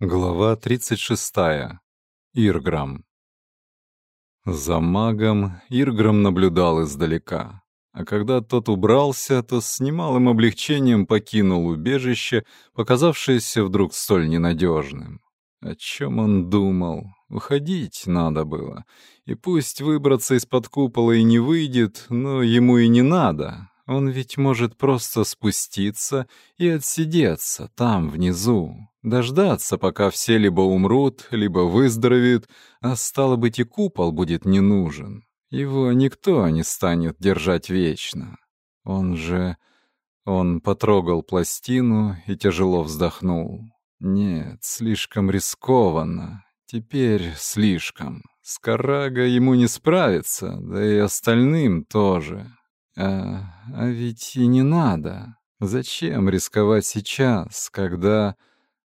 Глава 36. Ирграм. За магом Ирграм наблюдал издалека. А когда тот убрался, то с немалым облегчением покинул убежище, показавшееся вдруг столь ненадежным. О чем он думал? Уходить надо было. И пусть выбраться из-под купола и не выйдет, но ему и не надо. Он ведь может просто спуститься и отсидеться там, внизу, дождаться, пока все либо умрут, либо выздоровеют, а стало быть и купол будет не нужен. Его никто не станет держать вечно. Он же... Он потрогал пластину и тяжело вздохнул. Нет, слишком рискованно. Теперь слишком. С Карага ему не справиться, да и остальным тоже. А, а ведь и не надо. Зачем рисковать сейчас, когда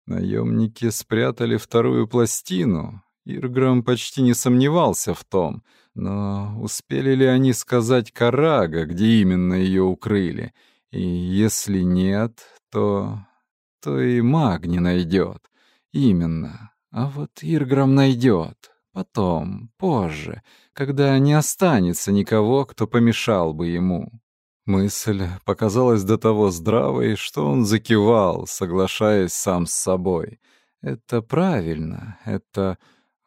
наемники спрятали вторую пластину? Ирграм почти не сомневался в том, но успели ли они сказать Карага, где именно ее укрыли? И если нет, то... то и маг не найдет. Именно. А вот Ирграм найдет. Потом, позже, когда не останется никого, кто помешал бы ему. Мысль показалась до того здравой, что он закивал, соглашаясь сам с собой. Это правильно, это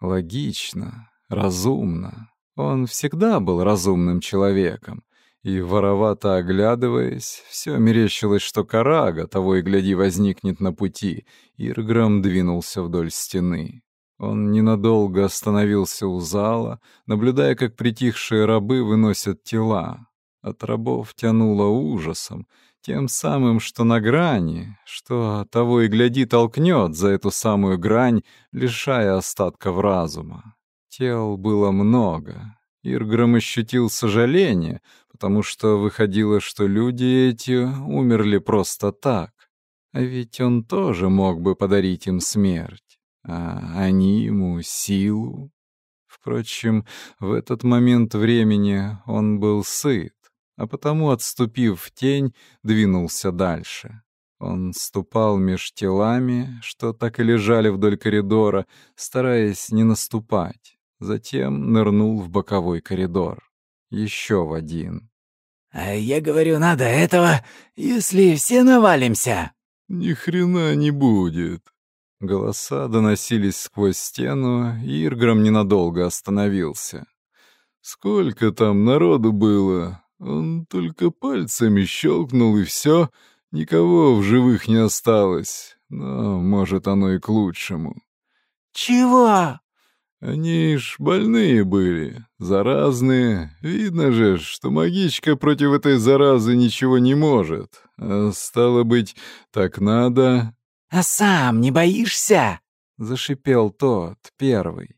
логично, разумно. Он всегда был разумным человеком, и, воровато оглядываясь, все мерещилось, что Карага, того и гляди, возникнет на пути, Ирграм двинулся вдоль стены. Он ненадолго остановился у зала, наблюдая, как притихшие рабы выносят тела. От рабов тянуло ужасом, тем самым, что на грани, что того и гляди толкнет за эту самую грань, лишая остатков разума. Тел было много. Ирграм ощутил сожаление, потому что выходило, что люди эти умерли просто так. А ведь он тоже мог бы подарить им смерть а они ему силу. Впрочем, в этот момент времени он был сыт, а потому, отступив в тень, двинулся дальше. Он ступал меж телами, что так и лежали вдоль коридора, стараясь не наступать. Затем нырнул в боковой коридор. Еще в один. «А я говорю, надо этого, если все навалимся». «Ни хрена не будет», Голоса доносились сквозь стену, и Ирграм ненадолго остановился. «Сколько там народу было? Он только пальцами щелкнул, и все, никого в живых не осталось. Но, может, оно и к лучшему». «Чего?» «Они ж больные были, заразные. Видно же, что магичка против этой заразы ничего не может. А стало быть, так надо...» «А сам не боишься?» — зашипел тот, первый.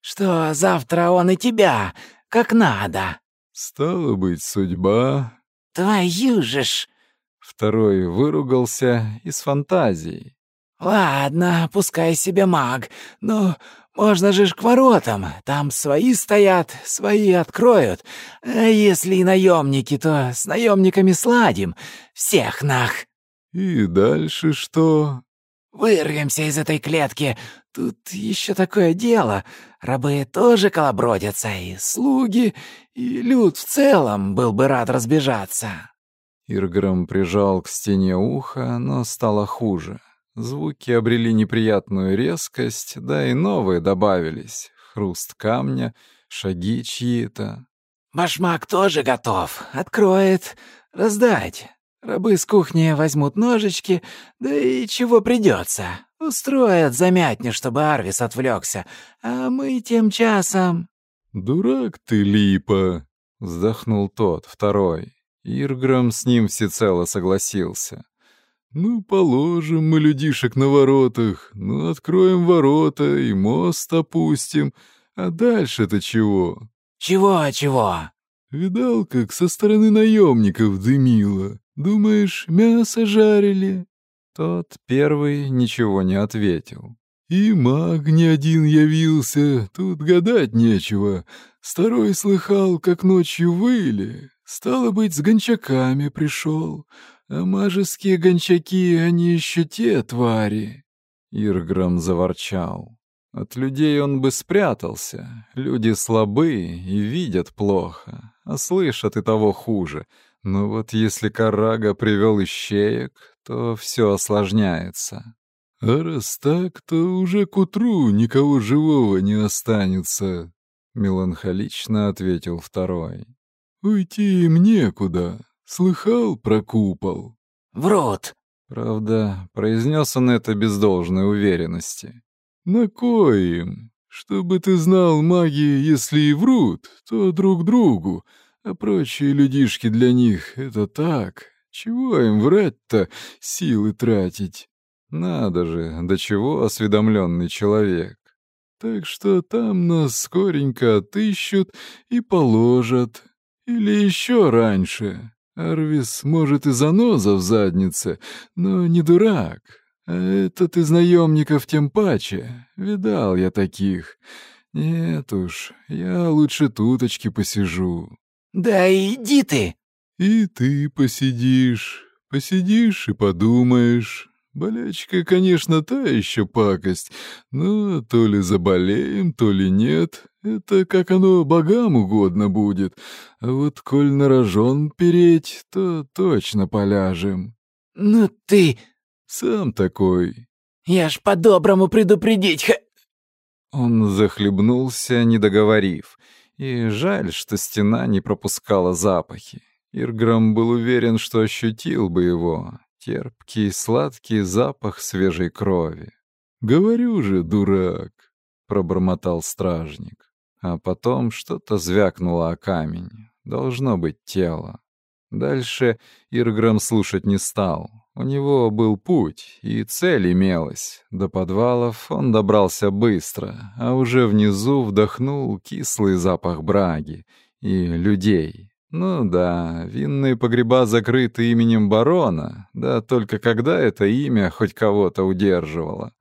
«Что завтра он и тебя, как надо». «Стало быть, судьба...» «Твою же ж...» Второй выругался из фантазии. «Ладно, пускай себе маг, но можно же ж к воротам. Там свои стоят, свои откроют. А если и наемники, то с наемниками сладим. Всех нах!» «И дальше что?» Вырвемся из этой клетки. Тут еще такое дело. Рабы тоже колобродятся, и слуги, и люд в целом был бы рад разбежаться». Ирграм прижал к стене ухо, но стало хуже. Звуки обрели неприятную резкость, да и новые добавились. Хруст камня, шаги чьи-то. «Башмак тоже готов. Откроет. Раздать. Рабы с кухни возьмут ножички, да и чего придется. Устроят замятни, чтобы Арвис отвлекся, а мы тем часом...» «Дурак ты, Липа!» — вздохнул тот, второй. Ирграм с ним всецело согласился. «Ну, положим мы людишек на воротах, ну, откроем ворота и мост опустим, а дальше-то чего?» «Чего-чего?» «Видал, как со стороны наемников дымило? Думаешь, мясо жарили?» Тот первый ничего не ответил. «И маг не один явился, тут гадать нечего. Старой слыхал, как ночью выли. Стало быть, с гончаками пришел. А мажеские гончаки, они еще те твари». Ирграм заворчал. От людей он бы спрятался. Люди слабые и видят плохо, а слышат и того хуже. Но вот если Карага привел ищеек, то все осложняется. «А раз так, то уже к утру никого живого не останется», — меланхолично ответил второй. «Уйти им некуда. Слыхал про купол?» «Врут!» Правда, произнес он это без должной уверенности. «На кой им? Чтобы ты знал, маги, если и врут, то друг другу, а прочие людишки для них — это так. Чего им врать-то, силы тратить?» Надо же, до чего осведомленный человек. Так что там нас скоренько отыщут и положат. Или еще раньше. Арвис, может, и заноза в заднице, но не дурак. А этот из наемников тем паче. Видал я таких. Нет уж, я лучше туточки посижу. «Да иди ты!» «И ты посидишь, посидишь и подумаешь. Болячка, конечно, та еще пакость, но то ли заболеем, то ли нет, это как оно богам угодно будет. А вот коль на рожон переть, то точно поляжем. «Ну ты...» «Сам такой». «Я ж по-доброму предупредить х...» Он захлебнулся, не договорив. И жаль, что стена не пропускала запахи. Ирграм был уверен, что ощутил бы его, терпкий, сладкий запах свежей крови. «Говорю же, дурак!» — пробормотал стражник. А потом что-то звякнуло о камень. Должно быть тело. Дальше Ирграм слушать не стал. У него был путь, и цель имелась. До подвалов он добрался быстро, а уже внизу вдохнул кислый запах браги и людей. Ну да, винные погреба закрыты именем барона, да только когда это имя хоть кого-то удерживало.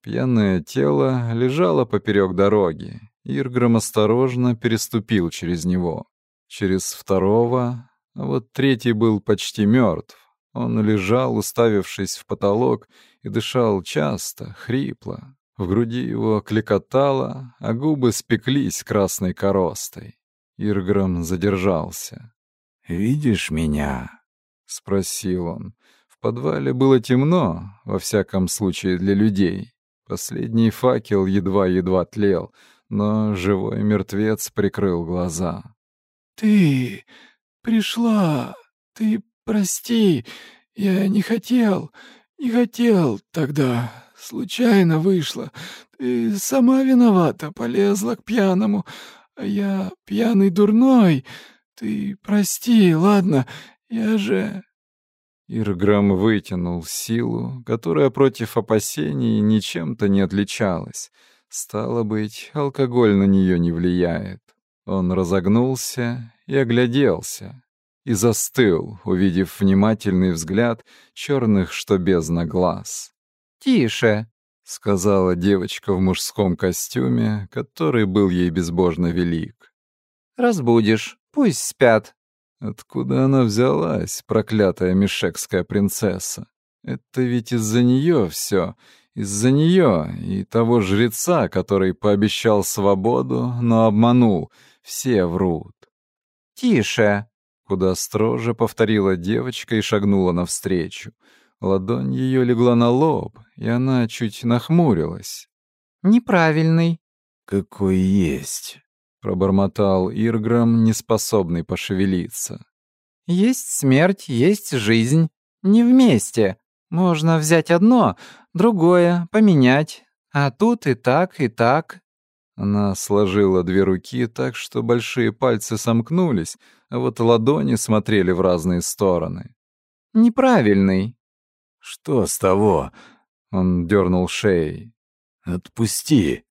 Пьяное тело лежало поперек дороги. Ирграм осторожно переступил через него. Через второго, а вот третий был почти мертв. Он лежал, уставившись в потолок, и дышал часто, хрипло. В груди его кликотало, а губы спеклись красной коростой. Ирграм задержался. «Видишь меня?» — спросил он. В подвале было темно, во всяком случае для людей. Последний факел едва-едва тлел, но живой мертвец прикрыл глаза. «Ты пришла, ты прости, я не хотел, не хотел тогда, случайно вышло. Ты сама виновата, полезла к пьяному, а я пьяный дурной. Ты прости, ладно, я же...» Ирграм вытянул силу, которая против опасений ничем-то не отличалась. Стало быть, алкоголь на нее не влияет. Он разогнулся и огляделся, и застыл, увидев внимательный взгляд черных, что бездна глаз. «Тише!» — сказала девочка в мужском костюме, который был ей безбожно велик. «Разбудишь, пусть спят». Откуда она взялась, проклятая мишекская принцесса? Это ведь из-за нее все, из-за нее и того жреца, который пообещал свободу, но обманул. Все врут. «Тише!» — куда строже повторила девочка и шагнула навстречу. Ладонь ее легла на лоб, и она чуть нахмурилась. «Неправильный». «Какой есть», — пробормотал Ирграм, неспособный пошевелиться. «Есть смерть, есть жизнь. Не вместе. Можно взять одно, другое, поменять. А тут и так, и так». Она сложила две руки так, что большие пальцы сомкнулись, а вот ладони смотрели в разные стороны. «Неправильный», «Что с того?» — он дернул шеей. «Отпусти!»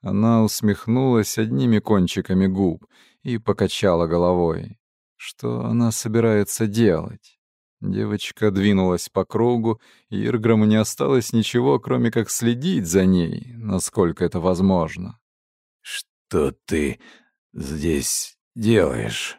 Она усмехнулась одними кончиками губ и покачала головой. Что она собирается делать? Девочка двинулась по кругу, и Ирграму не осталось ничего, кроме как следить за ней, насколько это возможно. «Что ты здесь делаешь?»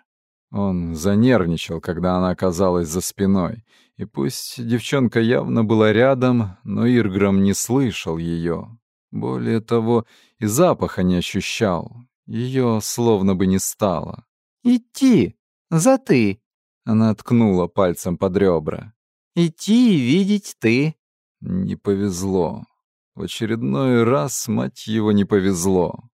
Он занервничал, когда она оказалась за спиной, И пусть девчонка явно была рядом, но Ирграм не слышал ее. Более того, и запаха не ощущал. Ее словно бы не стало. «Идти! За ты!» Она ткнула пальцем под ребра. «Идти и видеть ты!» Не повезло. В очередной раз, мать его, не повезло.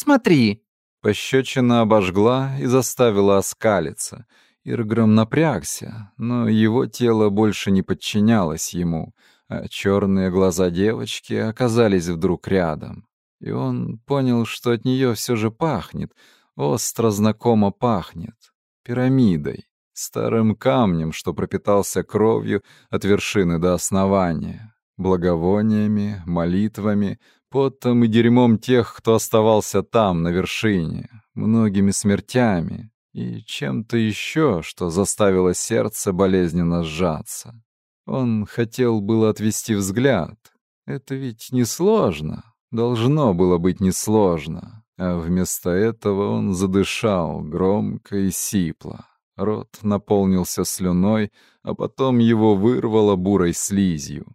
«Смотри!» Пощечина обожгла и заставила оскалиться. Ирграм напрягся, но его тело больше не подчинялось ему, а черные глаза девочки оказались вдруг рядом. И он понял, что от нее все же пахнет, остро знакомо пахнет, пирамидой, старым камнем, что пропитался кровью от вершины до основания, благовониями, молитвами, потом и дерьмом тех, кто оставался там, на вершине, многими смертями и чем-то еще, что заставило сердце болезненно сжаться. Он хотел было отвести взгляд. Это ведь несложно. Должно было быть несложно. А вместо этого он задышал громко и сипло. Рот наполнился слюной, а потом его вырвало бурой слизью.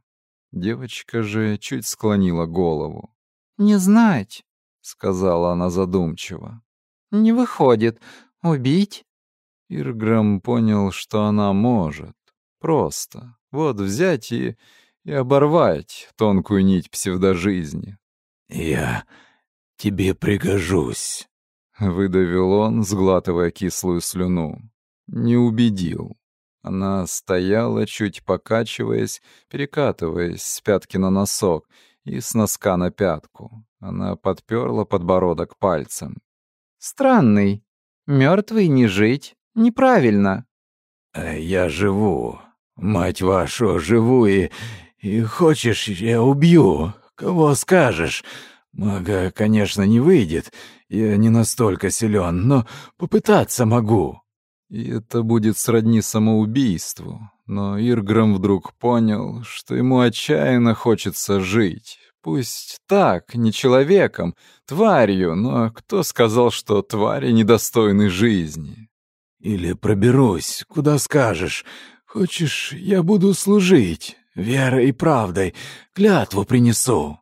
Девочка же чуть склонила голову. «Не знать», — сказала она задумчиво. «Не выходит. Убить?» Ирграм понял, что она может. Просто. Вот взять и... и оборвать тонкую нить псевдожизни. «Я тебе пригожусь», — выдавил он, сглатывая кислую слюну. Не убедил. Она стояла, чуть покачиваясь, перекатываясь с пятки на носок и с носка на пятку. Она подперла подбородок пальцем. «Странный. Мертвый не жить. Неправильно». «А я живу. Мать вашу, живу и... И хочешь, я убью. Кого скажешь. Мага, конечно, не выйдет. Я не настолько силен, но попытаться могу». И это будет сродни самоубийству. Но Ирграм вдруг понял, что ему отчаянно хочется жить. Пусть так, не человеком, тварью, но кто сказал, что твари недостойны жизни? Или проберусь, куда скажешь. Хочешь, я буду служить, верой и правдой, клятву принесу.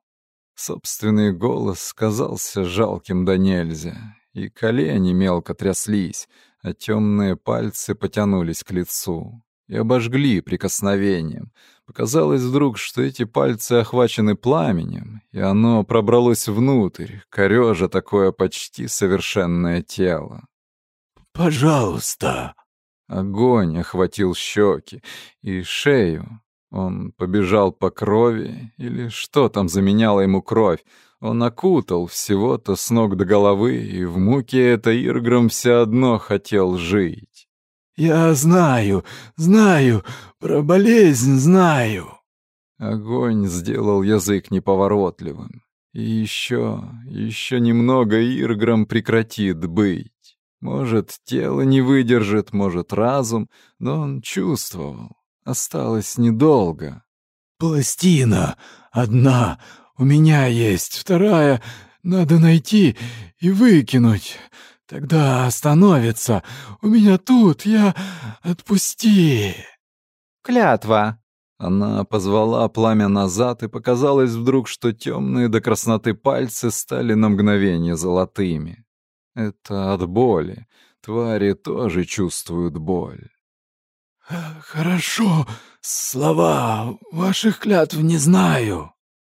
Собственный голос казался жалким до нельзя, и колени мелко тряслись, а темные пальцы потянулись к лицу и обожгли прикосновением. Показалось вдруг, что эти пальцы охвачены пламенем, и оно пробралось внутрь, корежа такое почти совершенное тело. «Пожалуйста!» Огонь охватил щеки и шею. Он побежал по крови, или что там заменяло ему кровь, он окутал всего-то с ног до головы, и в муке это Ирграм все одно хотел жить. «Я знаю, знаю, про болезнь знаю». Огонь сделал язык неповоротливым. И еще, еще немного Ирграм прекратит быть. Может, тело не выдержит, может, разум, но он чувствовал. Осталось недолго. «Пластина одна у меня есть вторая, надо найти и выкинуть. Тогда остановится. У меня тут, я... Отпусти!» «Клятва!» Она позвала пламя назад, и показалось вдруг, что темные до красноты пальцы стали на мгновение золотыми. Это от боли. Твари тоже чувствуют боль. «Хорошо. Слова ваших клятв не знаю»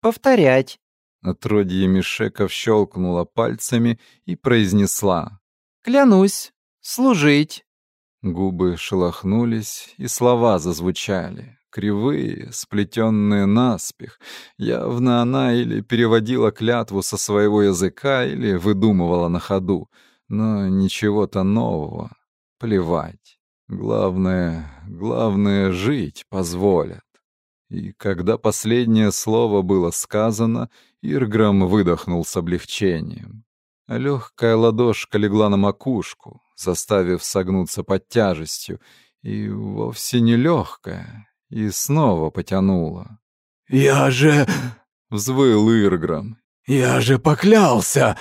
повторять». Отродье Мишеков щелкнула пальцами и произнесла. «Клянусь, служить». Губы шелохнулись, и слова зазвучали. Кривые, сплетенные наспех. Явно она или переводила клятву со своего языка, или выдумывала на ходу. Но ничего-то нового. Плевать. Главное, главное, жить позволят. И когда последнее слово было сказано, Ирграм выдохнул с облегчением. А легкая ладошка легла на макушку, заставив согнуться под тяжестью, и вовсе не легкая, и снова потянула. «Я же...» — взвыл Ирграм. «Я же поклялся!»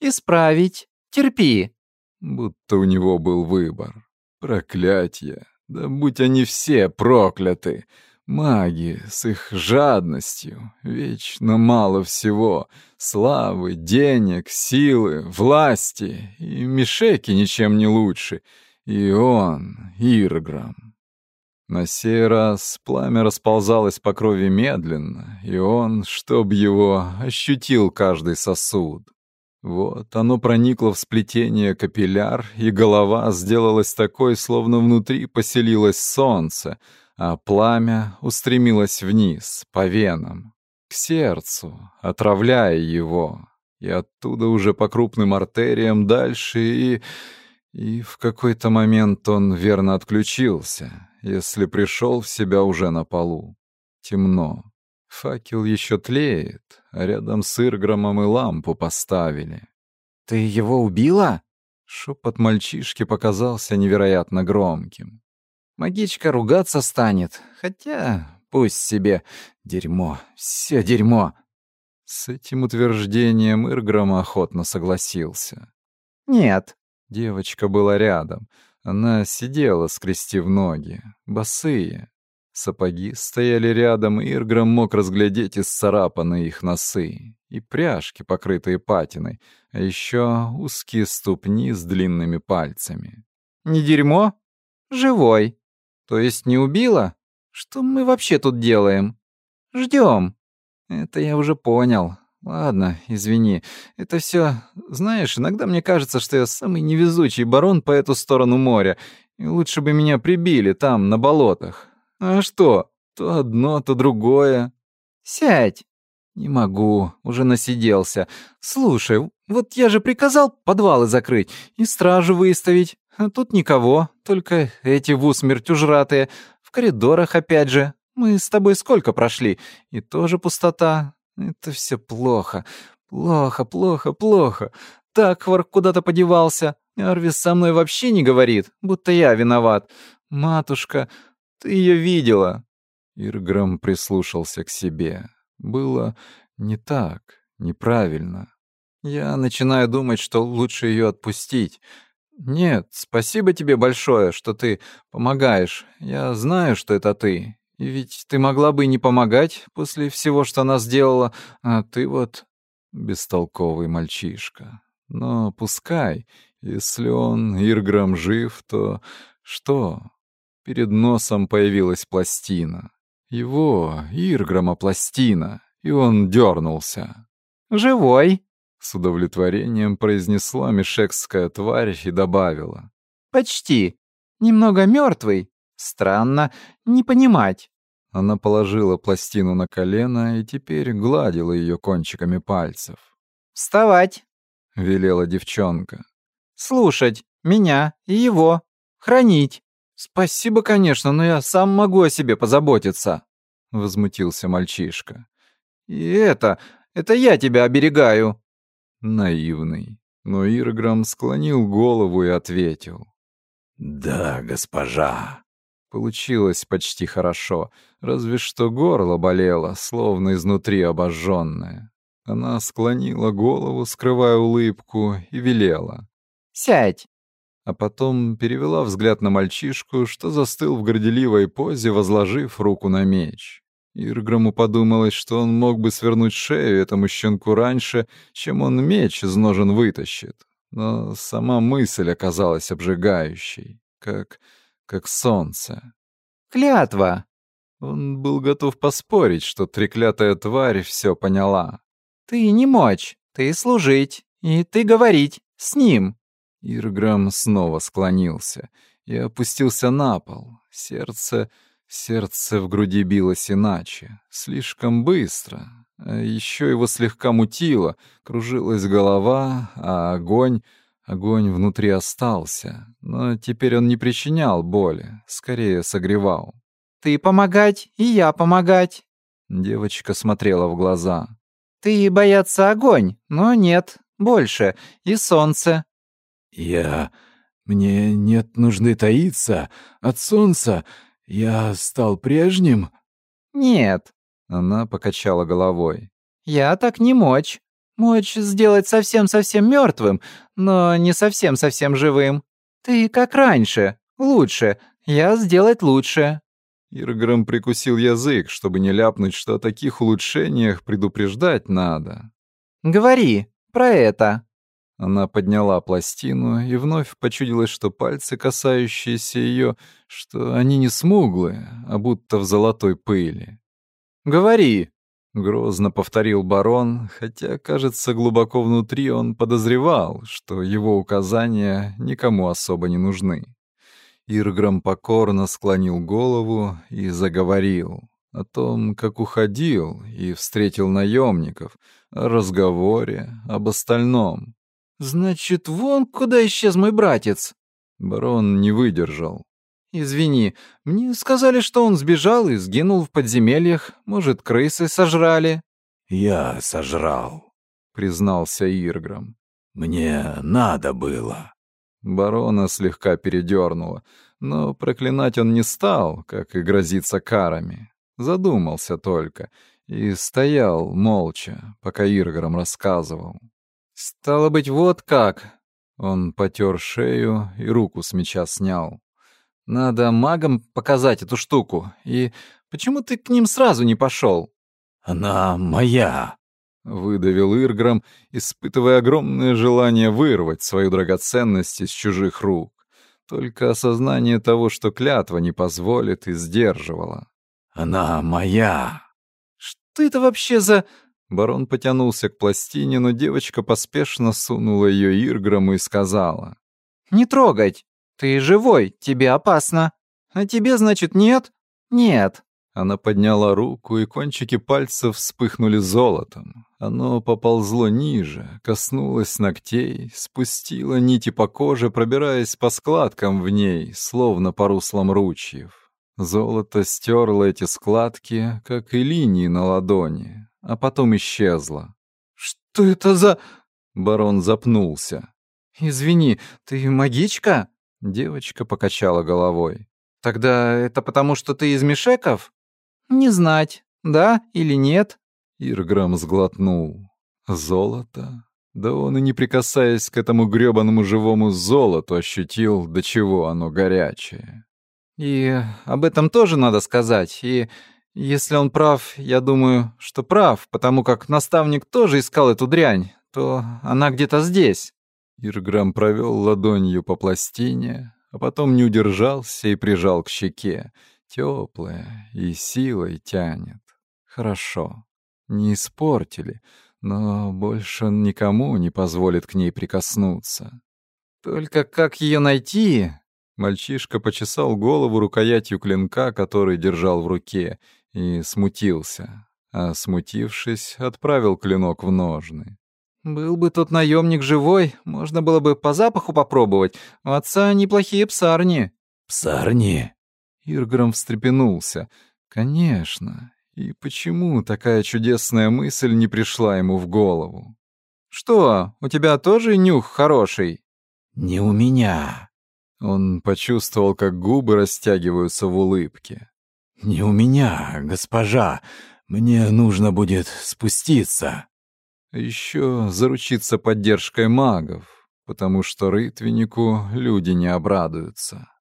«Исправить. Терпи!» Будто у него был выбор. Проклятье! Да будь они все прокляты! Маги с их жадностью, вечно мало всего, славы, денег, силы, власти, и Мишеки ничем не лучше, и он, Ирграм. На сей раз пламя расползалось по крови медленно, и он, чтоб его, ощутил каждый сосуд. Вот оно проникло в сплетение капилляр, и голова сделалась такой, словно внутри поселилось солнце — а пламя устремилось вниз, по венам, к сердцу, отравляя его, и оттуда уже по крупным артериям дальше, и... И в какой-то момент он верно отключился, если пришел в себя уже на полу. Темно. Факел еще тлеет, а рядом с Иргромом и лампу поставили. «Ты его убила?» Шепот мальчишки показался невероятно громким. Магичка ругаться станет, хотя пусть себе. Дерьмо, все дерьмо. С этим утверждением Ирграм охотно согласился. Нет. Девочка была рядом. Она сидела, скрестив ноги, босые. Сапоги стояли рядом, и Ирграм мог разглядеть исцарапанные их носы и пряжки, покрытые патиной, а еще узкие ступни с длинными пальцами. «Не дерьмо? Живой!» То есть не убила? Что мы вообще тут делаем? Ждем. Это я уже понял. Ладно, извини. Это все, знаешь, иногда мне кажется, что я самый невезучий барон по эту сторону моря, и лучше бы меня прибили там, на болотах. А что? То одно, то другое. Сядь. Не могу, уже насиделся. Слушай, вот я же приказал подвалы закрыть и стражу выставить. А тут никого, только эти в усмерть ужратые. В коридорах опять же. Мы с тобой сколько прошли? И тоже пустота. Это все плохо. Плохо, плохо, плохо. Таквар куда-то подевался. Арвис со мной вообще не говорит, будто я виноват. Матушка, ты ее видела. Ирграм прислушался к себе. Было не так, неправильно. Я начинаю думать, что лучше ее отпустить. «Нет, спасибо тебе большое, что ты помогаешь. Я знаю, что это ты. И ведь ты могла бы не помогать после всего, что она сделала, а ты вот бестолковый мальчишка. Но пускай, если он, Ирграм, жив, то что? Перед носом появилась пластина. Его, Ирграма, пластина, и он дернулся. «Живой!» С удовлетворением произнесла мишекская тварь и добавила. «Почти. Немного мертвый. Странно. Не понимать». Она положила пластину на колено и теперь гладила ее кончиками пальцев. «Вставать!» — велела девчонка. «Слушать меня и его. Хранить. Спасибо, конечно, но я сам могу о себе позаботиться», — возмутился мальчишка. «И это... это я тебя оберегаю наивный. Но Ирграм склонил голову и ответил. «Да, госпожа». Получилось почти хорошо, разве что горло болело, словно изнутри обожженное. Она склонила голову, скрывая улыбку, и велела. «Сядь!» А потом перевела взгляд на мальчишку, что застыл в горделивой позе, возложив руку на меч. Ирграму подумалось, что он мог бы свернуть шею этому щенку раньше, чем он меч из ножен вытащит. Но сама мысль оказалась обжигающей, как, как солнце. «Клятва!» Он был готов поспорить, что треклятая тварь все поняла. «Ты не мочь, ты служить, и ты говорить с ним!» Ирграм снова склонился и опустился на пол. Сердце Сердце в груди билось иначе, слишком быстро. А еще его слегка мутило, кружилась голова, а огонь... Огонь внутри остался, но теперь он не причинял боли, скорее согревал. «Ты помогать, и я помогать!» Девочка смотрела в глаза. «Ты бояться огонь, но нет, больше, и солнце». «Я... мне нет нужды таиться от солнца, «Я стал прежним?» «Нет», — она покачала головой. «Я так не мочь. Мочь сделать совсем-совсем мертвым, но не совсем-совсем живым. Ты как раньше, лучше, я сделать лучше». Ирграм прикусил язык, чтобы не ляпнуть, что о таких улучшениях предупреждать надо. «Говори про это». Она подняла пластину, и вновь почудилось, что пальцы, касающиеся ее, что они не смуглые, а будто в золотой пыли. «Говори», — грозно повторил барон, хотя, кажется, глубоко внутри он подозревал, что его указания никому особо не нужны. Ирграм покорно склонил голову и заговорил о том, как уходил и встретил наемников, о разговоре, об остальном. «Значит, вон куда исчез мой братец?» Барон не выдержал. «Извини, мне сказали, что он сбежал и сгинул в подземельях. Может, крысы сожрали?» «Я сожрал», — признался Ирграм. «Мне надо было». Барона слегка передернуло, но проклинать он не стал, как и грозиться карами. Задумался только и стоял молча, пока Ирграм рассказывал. «Стало быть, вот как!» Он потер шею и руку с меча снял. «Надо магам показать эту штуку. И почему ты к ним сразу не пошел?» «Она моя!» — выдавил Ирграм, испытывая огромное желание вырвать свою драгоценность из чужих рук. Только осознание того, что клятва не позволит, и сдерживало. «Она моя!» «Что это вообще за...» Барон потянулся к пластине, но девочка поспешно сунула ее Ирграму и сказала. «Не трогать! Ты живой, тебе опасно. А тебе, значит, нет? Нет!» Она подняла руку, и кончики пальцев вспыхнули золотом. Оно поползло ниже, коснулось ногтей, спустило нити по коже, пробираясь по складкам в ней, словно по руслам ручьев. Золото стерло эти складки, как и линии на ладони, а потом исчезло. «Что это за...» Барон запнулся. «Извини, ты магичка?» Девочка покачала головой. «Тогда это потому, что ты из Мишеков?» «Не знать, да или нет?» Ирграм сглотнул. «Золото?» Да он и не прикасаясь к этому грёбаному живому золоту ощутил, до чего оно горячее. «И об этом тоже надо сказать. И если он прав, я думаю, что прав, потому как наставник тоже искал эту дрянь, то она где-то здесь». Ирграм провел ладонью по пластине, а потом не удержался и прижал к щеке теплая и силой тянет. Хорошо. Не испортили, но больше никому не позволит к ней прикоснуться. Только как ее найти? Мальчишка почесал голову рукоятью клинка, который держал в руке, и смутился. А смутившись, отправил клинок в ножны. «Был бы тот наемник живой, можно было бы по запаху попробовать. У отца неплохие псарни». «Псарни?» Ирграм встрепенулся. Конечно. И почему такая чудесная мысль не пришла ему в голову? «Что, у тебя тоже нюх хороший?» «Не у меня». Он почувствовал, как губы растягиваются в улыбке. «Не у меня, госпожа. Мне нужно будет спуститься». Еще заручиться поддержкой магов, потому что рытвеннику люди не обрадуются.